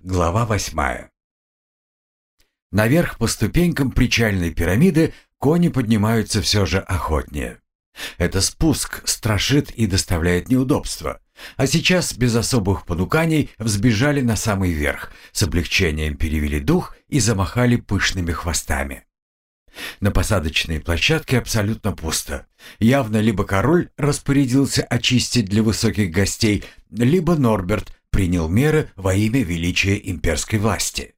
Глава восьмая. Наверх по ступенькам причальной пирамиды кони поднимаются все же охотнее. Это спуск страшит и доставляет неудобства. А сейчас без особых понуканий взбежали на самый верх, с облегчением перевели дух и замахали пышными хвостами. На посадочной площадке абсолютно пусто. Явно либо король распорядился очистить для высоких гостей, либо Норберт принял меры во имя величия имперской власти.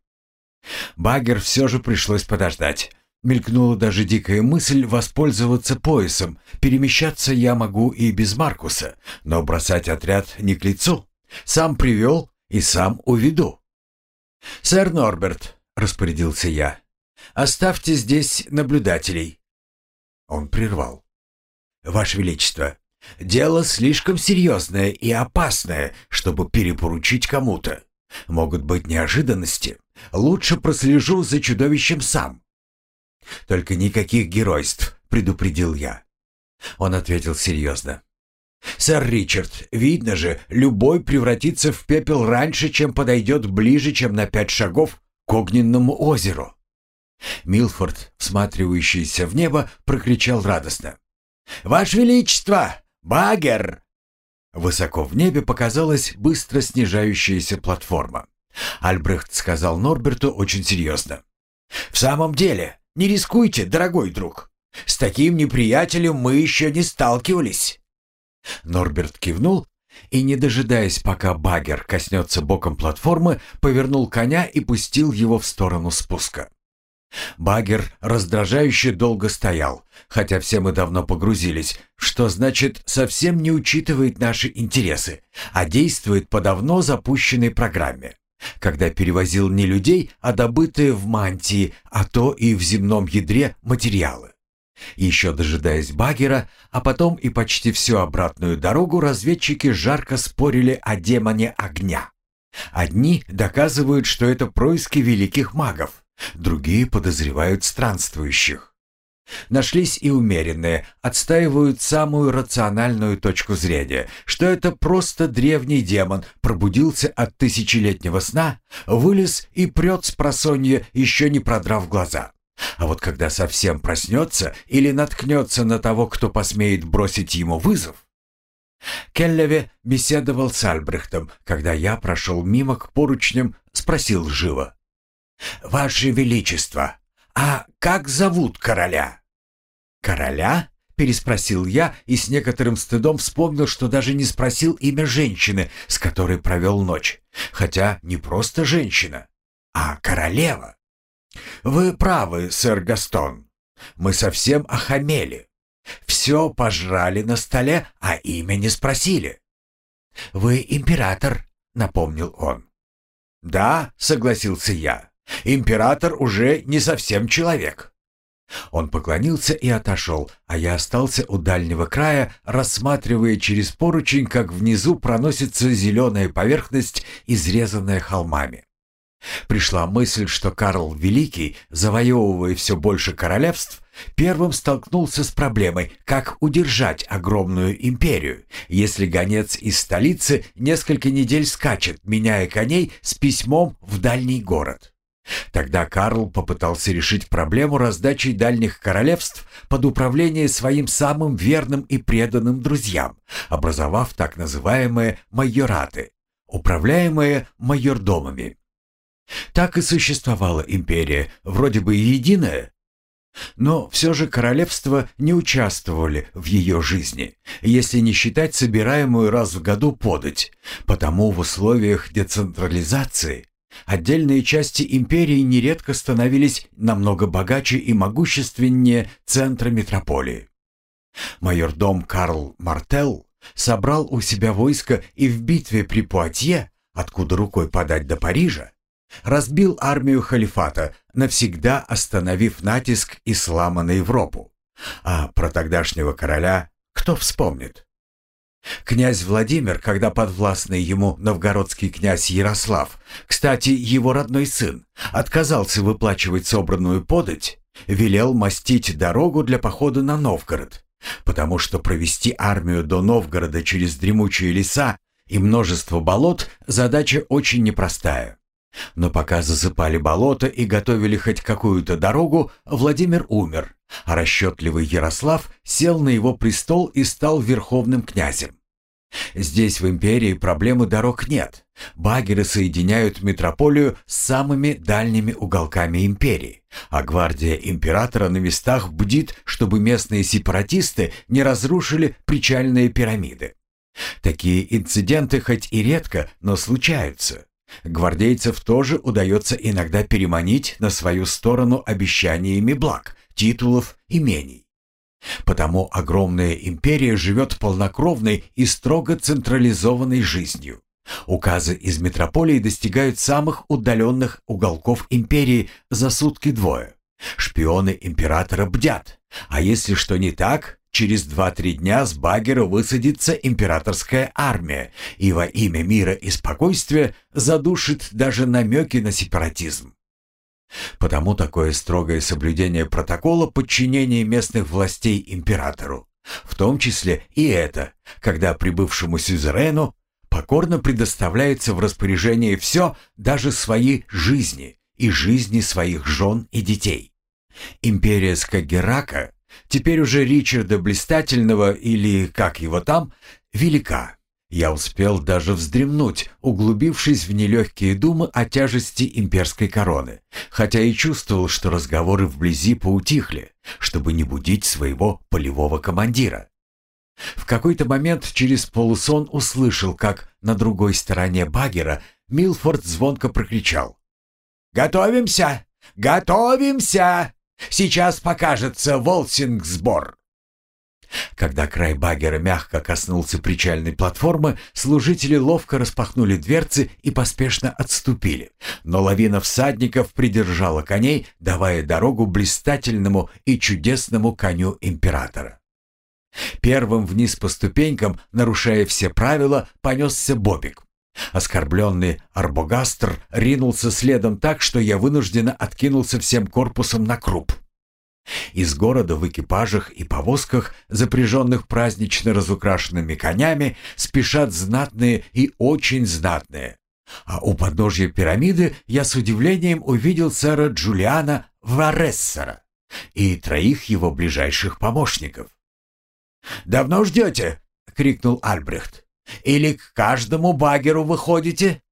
Багер все же пришлось подождать. Мелькнула даже дикая мысль воспользоваться поясом. Перемещаться я могу и без Маркуса, но бросать отряд не к лицу. Сам привел и сам уведу. «Сэр Норберт», — распорядился я, — «оставьте здесь наблюдателей». Он прервал. «Ваше Величество, дело слишком серьезное и опасное, чтобы перепоручить кому-то. Могут быть неожиданности. Лучше прослежу за чудовищем сам. «Только никаких геройств», — предупредил я. Он ответил серьезно. «Сэр Ричард, видно же, любой превратится в пепел раньше, чем подойдет ближе, чем на пять шагов к огненному озеру». Милфорд, всматривающийся в небо, прокричал радостно. «Ваше Величество! Багер!» Высоко в небе показалась быстро снижающаяся платформа. Альбрехт сказал Норберту очень серьезно. «В самом деле, не рискуйте, дорогой друг. С таким неприятелем мы еще не сталкивались». Норберт кивнул и, не дожидаясь, пока багер коснется боком платформы, повернул коня и пустил его в сторону спуска. Багер раздражающе долго стоял, хотя все мы давно погрузились, что значит совсем не учитывает наши интересы, а действует по давно запущенной программе когда перевозил не людей, а добытые в мантии, а то и в земном ядре материалы. Еще дожидаясь багера, а потом и почти всю обратную дорогу разведчики жарко спорили о демоне огня. Одни доказывают, что это происки великих магов, другие подозревают странствующих. Нашлись и умеренные, отстаивают самую рациональную точку зрения, что это просто древний демон пробудился от тысячелетнего сна, вылез и прет с просонья, еще не продрав глаза. А вот когда совсем проснется или наткнется на того, кто посмеет бросить ему вызов, Келлеве беседовал с Альбрехтом, когда я прошел мимо к поручням, спросил живо. «Ваше Величество, «А как зовут короля?» «Короля?» — переспросил я и с некоторым стыдом вспомнил, что даже не спросил имя женщины, с которой провел ночь. Хотя не просто женщина, а королева. «Вы правы, сэр Гастон. Мы совсем охамели. Все пожрали на столе, а имя не спросили». «Вы император», — напомнил он. «Да», — согласился я. Император уже не совсем человек. Он поклонился и отошел, а я остался у дальнего края, рассматривая через поручень, как внизу проносится зеленая поверхность, изрезанная холмами. Пришла мысль, что Карл Великий, завоевывая все больше королевств, первым столкнулся с проблемой, как удержать огромную империю, если гонец из столицы несколько недель скачет, меняя коней с письмом в дальний город. Тогда Карл попытался решить проблему раздачи дальних королевств под управление своим самым верным и преданным друзьям, образовав так называемые майораты, управляемые майордомами. Так и существовала империя, вроде бы единая, но все же королевства не участвовали в ее жизни, если не считать собираемую раз в году подать, потому в условиях децентрализации Отдельные части империи нередко становились намного богаче и могущественнее центра метрополии. Майордом Карл Мартел собрал у себя войско и в битве при Пуатье, откуда рукой подать до Парижа, разбил армию халифата, навсегда остановив натиск ислама на Европу. А про тогдашнего короля кто вспомнит? Князь Владимир, когда подвластный ему новгородский князь Ярослав, кстати, его родной сын, отказался выплачивать собранную подать, велел мастить дорогу для похода на Новгород, потому что провести армию до Новгорода через дремучие леса и множество болот задача очень непростая. Но пока засыпали болото и готовили хоть какую-то дорогу, Владимир умер, а расчетливый Ярослав сел на его престол и стал верховным князем. Здесь, в империи, проблемы дорог нет. Багеры соединяют метрополию с самыми дальними уголками империи, а гвардия императора на местах бдит, чтобы местные сепаратисты не разрушили причальные пирамиды. Такие инциденты хоть и редко, но случаются. Гвардейцев тоже удается иногда переманить на свою сторону обещаниями благ, титулов, имений. Потому огромная империя живет полнокровной и строго централизованной жизнью. Указы из метрополии достигают самых удаленных уголков империи за сутки-двое. Шпионы императора бдят, а если что не так, через два-три дня с Багера высадится императорская армия и во имя мира и спокойствия задушит даже намеки на сепаратизм. Потому такое строгое соблюдение протокола подчинения местных властей императору, в том числе и это, когда прибывшему сюзерену покорно предоставляется в распоряжение все, даже свои жизни и жизни своих жен и детей. Империя Скагерака, теперь уже Ричарда Блистательного или как его там, велика я успел даже вздремнуть, углубившись в нелегкие думы о тяжести имперской короны, хотя и чувствовал, что разговоры вблизи поутихли, чтобы не будить своего полевого командира. В какой-то момент через полусон услышал, как на другой стороне багера Милфорд звонко прокричал. «Готовимся! Готовимся! Сейчас покажется Волсингсбор!» Когда край багера мягко коснулся причальной платформы, служители ловко распахнули дверцы и поспешно отступили. Но лавина всадников придержала коней, давая дорогу блистательному и чудесному коню императора. Первым вниз по ступенькам, нарушая все правила, понесся Бобик. Оскорбленный Арбогастр ринулся следом так, что я вынужденно откинулся всем корпусом на круп. Из города в экипажах и повозках, запряженных празднично разукрашенными конями, спешат знатные и очень знатные. А у подножья пирамиды я с удивлением увидел сэра Джулиана Варессера и троих его ближайших помощников. «Давно ждете?» — крикнул Альбрехт. «Или к каждому багеру выходите?»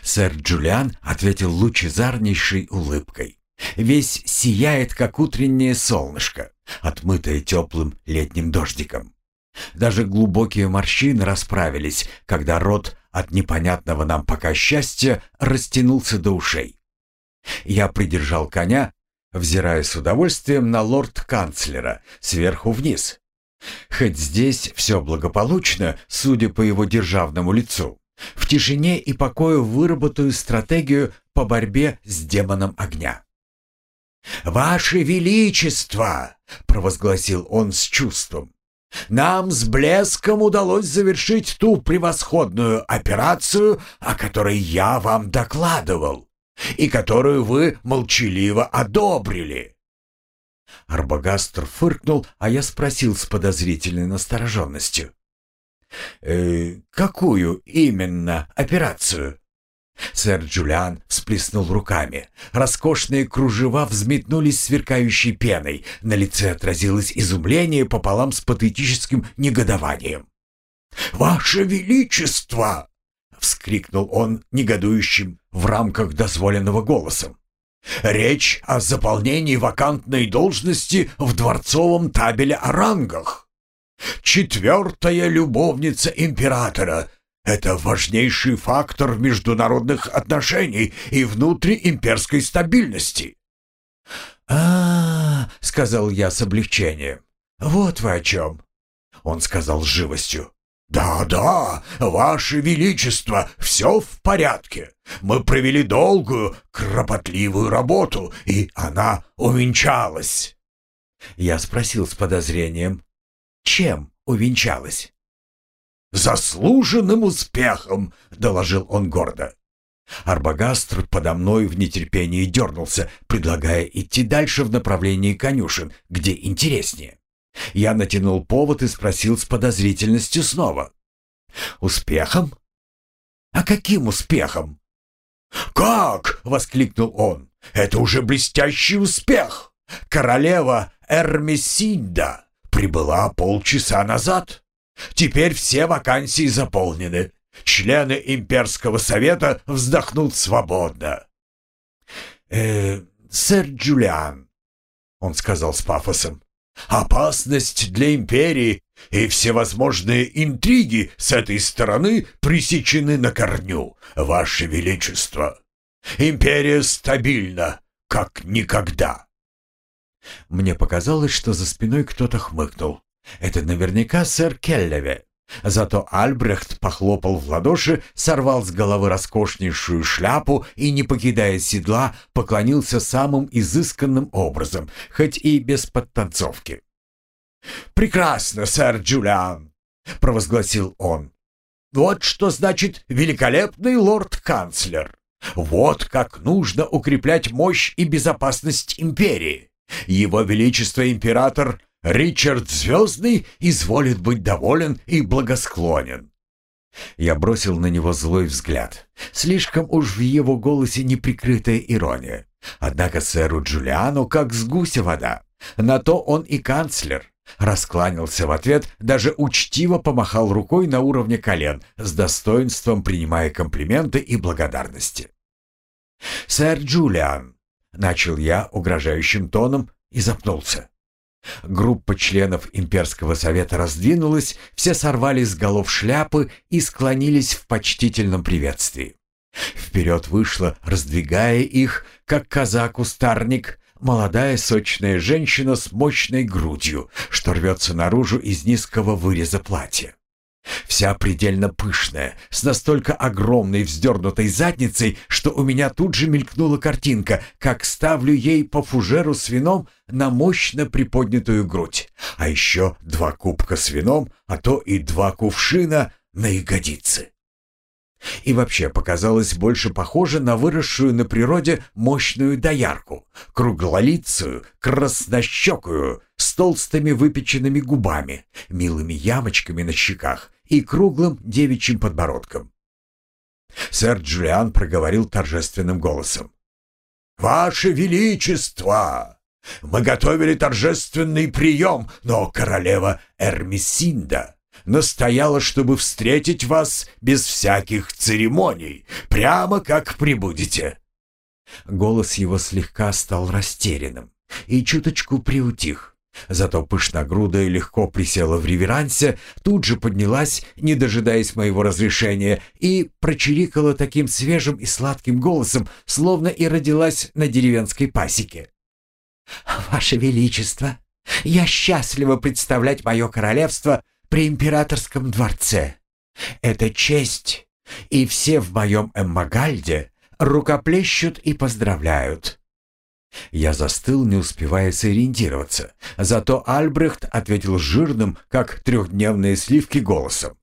Сэр Джулиан ответил лучезарнейшей улыбкой. Весь сияет, как утреннее солнышко, отмытое теплым летним дождиком. Даже глубокие морщины расправились, когда рот от непонятного нам пока счастья растянулся до ушей. Я придержал коня, взирая с удовольствием на лорд-канцлера сверху вниз. Хоть здесь все благополучно, судя по его державному лицу, в тишине и покое выработаю стратегию по борьбе с демоном огня. «Ваше Величество!» — провозгласил он с чувством. «Нам с блеском удалось завершить ту превосходную операцию, о которой я вам докладывал, и которую вы молчаливо одобрили». Арбагастр фыркнул, а я спросил с подозрительной настороженностью. «Э, «Какую именно операцию?» Сэр Джулиан всплеснул руками. Роскошные кружева взметнулись сверкающей пеной. На лице отразилось изумление пополам с патетическим негодованием. «Ваше Величество!» — вскрикнул он негодующим в рамках дозволенного голосом. «Речь о заполнении вакантной должности в дворцовом табеле о рангах. Четвертая любовница императора — это важнейший фактор международных отношений и внутриимперской стабильности. а, -а, -а сказал я с облегчением. «Вот вы о чем». Он сказал с живостью. «Да-да, Ваше Величество, все в порядке. Мы провели долгую, кропотливую работу, и она увенчалась». Я спросил с подозрением, чем увенчалась? «Заслуженным успехом!» — доложил он гордо. Арбагастр подо мной в нетерпении дернулся, предлагая идти дальше в направлении конюшен, где интереснее. Я натянул повод и спросил с подозрительностью снова. «Успехом? А каким успехом?» «Как?» — воскликнул он. «Это уже блестящий успех! Королева Эрмесинда прибыла полчаса назад. Теперь все вакансии заполнены. Члены имперского совета вздохнут свободно». «Э, сэр Джулиан», — он сказал с пафосом, — «опасность для империи и всевозможные интриги с этой стороны пресечены на корню, Ваше Величество. Империя стабильна, как никогда». Мне показалось, что за спиной кто-то хмыкнул. Это наверняка сэр Келлеве. Зато Альбрехт похлопал в ладоши, сорвал с головы роскошнейшую шляпу и, не покидая седла, поклонился самым изысканным образом, хоть и без подтанцовки. «Прекрасно, сэр Джулиан!» — провозгласил он. «Вот что значит великолепный лорд-канцлер! Вот как нужно укреплять мощь и безопасность империи! Его Величество Император Ричард Звездный изволит быть доволен и благосклонен!» Я бросил на него злой взгляд. Слишком уж в его голосе неприкрытая ирония. Однако сэру Джулиану как с гуся вода. На то он и канцлер. Раскланялся в ответ, даже учтиво помахал рукой на уровне колен, с достоинством принимая комплименты и благодарности. «Сэр Джулиан», — начал я угрожающим тоном и запнулся. Группа членов имперского совета раздвинулась, все сорвали с голов шляпы и склонились в почтительном приветствии. Вперед вышла, раздвигая их, как казак-устарник, молодая сочная женщина с мощной грудью, что рвется наружу из низкого выреза платья. Вся предельно пышная, с настолько огромной вздернутой задницей, что у меня тут же мелькнула картинка, как ставлю ей по фужеру с вином на мощно приподнятую грудь, а еще два кубка с вином, а то и два кувшина на ягодицы. И вообще показалась больше похожа на выросшую на природе мощную доярку, круглолицую, краснощекую, с толстыми выпеченными губами, милыми ямочками на щеках и круглым девичьим подбородком. Сэр Джулиан проговорил торжественным голосом. «Ваше Величество! Мы готовили торжественный прием, но королева Эрмисинда настояла, чтобы встретить вас без всяких церемоний, прямо как прибудете». Голос его слегка стал растерянным и чуточку приутих. Зато пышногрудая легко присела в реверансе, тут же поднялась, не дожидаясь моего разрешения, и прочирикала таким свежим и сладким голосом, словно и родилась на деревенской пасеке. «Ваше Величество, я счастлива представлять мое королевство при императорском дворце. Это честь, и все в моем Эммагальде рукоплещут и поздравляют». Я застыл, не успевая сориентироваться. Зато Альбрехт ответил жирным, как трехдневные сливки, голосом.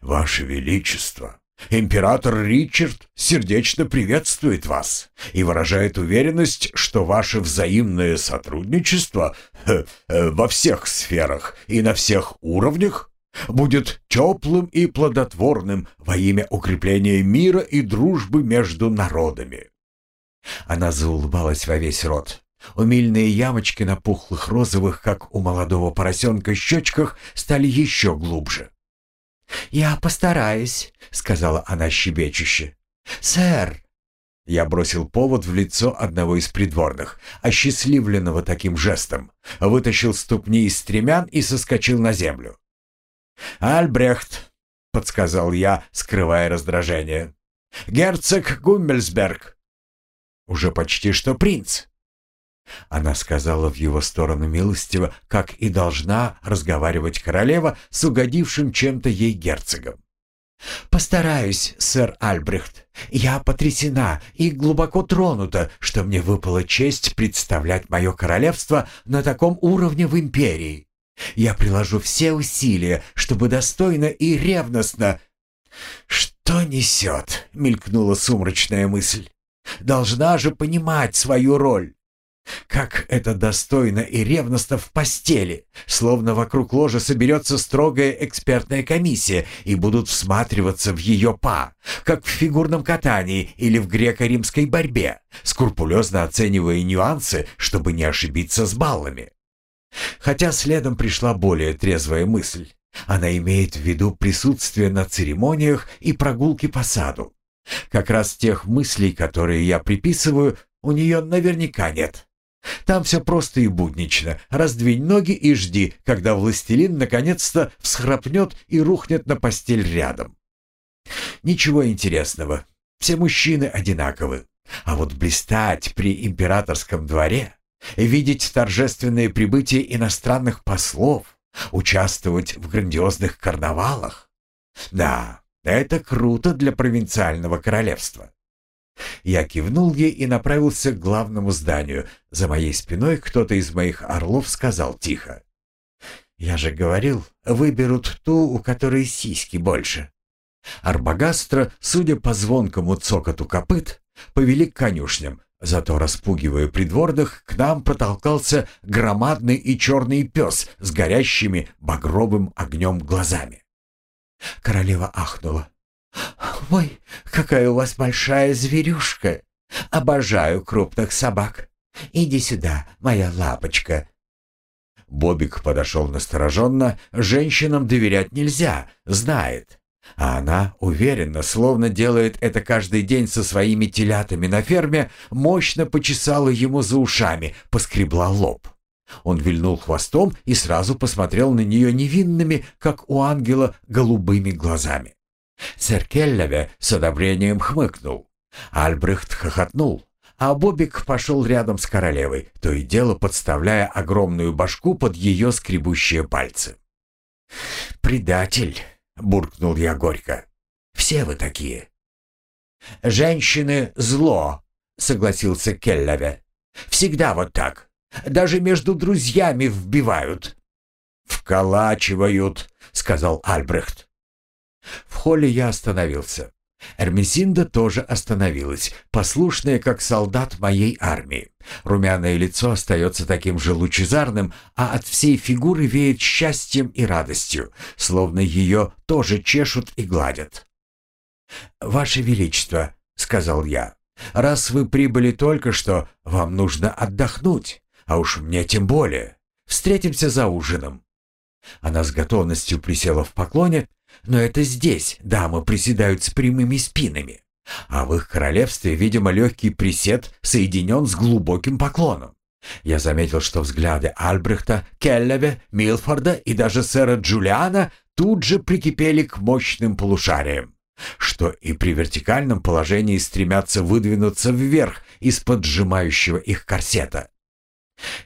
«Ваше Величество, император Ричард сердечно приветствует вас и выражает уверенность, что ваше взаимное сотрудничество э, э, во всех сферах и на всех уровнях будет теплым и плодотворным во имя укрепления мира и дружбы между народами». Она заулыбалась во весь рот. Умильные ямочки на пухлых розовых, как у молодого поросенка, щечках стали еще глубже. «Я постараюсь», — сказала она щебечуще. «Сэр!» Я бросил повод в лицо одного из придворных, осчастливленного таким жестом, вытащил ступни из стремян и соскочил на землю. «Альбрехт», — подсказал я, скрывая раздражение. «Герцог Гуммельсберг». «Уже почти что принц». Она сказала в его сторону милостиво, как и должна разговаривать королева с угодившим чем-то ей герцогом. «Постараюсь, сэр Альбрехт. Я потрясена и глубоко тронута, что мне выпала честь представлять мое королевство на таком уровне в империи. Я приложу все усилия, чтобы достойно и ревностно...» «Что несет?» — мелькнула сумрачная мысль. «Должна же понимать свою роль. Как это достойно и ревностно в постели, словно вокруг ложа соберется строгая экспертная комиссия и будут всматриваться в ее па, как в фигурном катании или в греко-римской борьбе, скрупулезно оценивая нюансы, чтобы не ошибиться с баллами. Хотя следом пришла более трезвая мысль. Она имеет в виду присутствие на церемониях и прогулки по саду. Как раз тех мыслей, которые я приписываю, у нее наверняка нет. Там все просто и буднично. Раздвинь ноги и жди, когда властелин наконец-то всхрапнет и рухнет на постель рядом. Ничего интересного. Все мужчины одинаковы. А вот блистать при императорском дворе, видеть торжественное прибытие иностранных послов, участвовать в грандиозных карнавалах. Да, это круто для провинциального королевства. Я кивнул ей и направился к главному зданию. За моей спиной кто-то из моих орлов сказал тихо. «Я же говорил, выберут ту, у которой сиськи больше». Арбагастра, судя по звонкому цокоту копыт, повели к конюшням, зато, распугивая придворных, к нам протолкался громадный и черный пес с горящими багровым огнем глазами. Королева ахнула. «Ой, какая у вас большая зверюшка! Обожаю крупных собак! Иди сюда, моя лапочка!» Бобик подошел настороженно. Женщинам доверять нельзя, знает. А она уверенно, словно делает это каждый день со своими телятами на ферме, мощно почесала ему за ушами, поскребла лоб. Он вильнул хвостом и сразу посмотрел на нее невинными, как у ангела, голубыми глазами. Сэр Келлеве с одобрением хмыкнул. Альбрехт хохотнул, а Бобик пошел рядом с королевой, то и дело подставляя огромную башку под ее скребущие пальцы. «Предатель!» — буркнул я горько. «Все вы такие!» «Женщины — зло!» — согласился Келлеве. «Всегда вот так. Даже между друзьями вбивают». «Вколачивают», — сказал Альбрехт. В холле я остановился. Эрмесинда тоже остановилась, послушная, как солдат моей армии. Румяное лицо остается таким же лучезарным, а от всей фигуры веет счастьем и радостью, словно ее тоже чешут и гладят. «Ваше Величество», — сказал я, — «раз вы прибыли только что, вам нужно отдохнуть, а уж мне тем более. Встретимся за ужином». Она с готовностью присела в поклоне, но это здесь дамы приседают с прямыми спинами. А в их королевстве, видимо, легкий присед соединен с глубоким поклоном. Я заметил, что взгляды Альбрехта, Келлеве, Милфорда и даже сэра Джулиана тут же прикипели к мощным полушариям, что и при вертикальном положении стремятся выдвинуться вверх из-под сжимающего их корсета.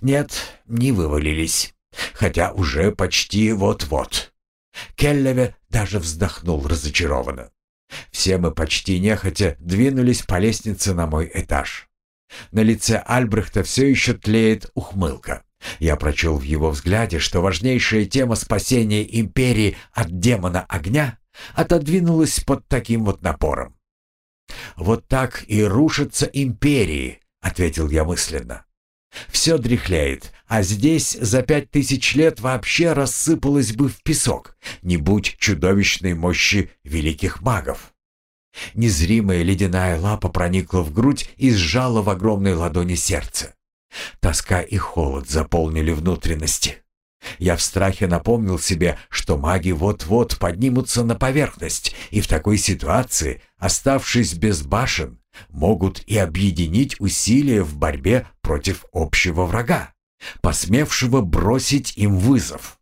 Нет, не вывалились, хотя уже почти вот-вот. Келлеве даже вздохнул разочарованно. Все мы почти нехотя двинулись по лестнице на мой этаж. На лице Альбрехта все еще тлеет ухмылка. Я прочел в его взгляде, что важнейшая тема спасения империи от демона огня отодвинулась под таким вот напором. «Вот так и рушатся империи», — ответил я мысленно. Все дряхляет, а здесь за пять тысяч лет вообще рассыпалось бы в песок, не будь чудовищной мощи великих магов. Незримая ледяная лапа проникла в грудь и сжала в огромной ладони сердце. Тоска и холод заполнили внутренности. Я в страхе напомнил себе, что маги вот-вот поднимутся на поверхность, и в такой ситуации, оставшись без башен, могут и объединить усилия в борьбе против общего врага, посмевшего бросить им вызов.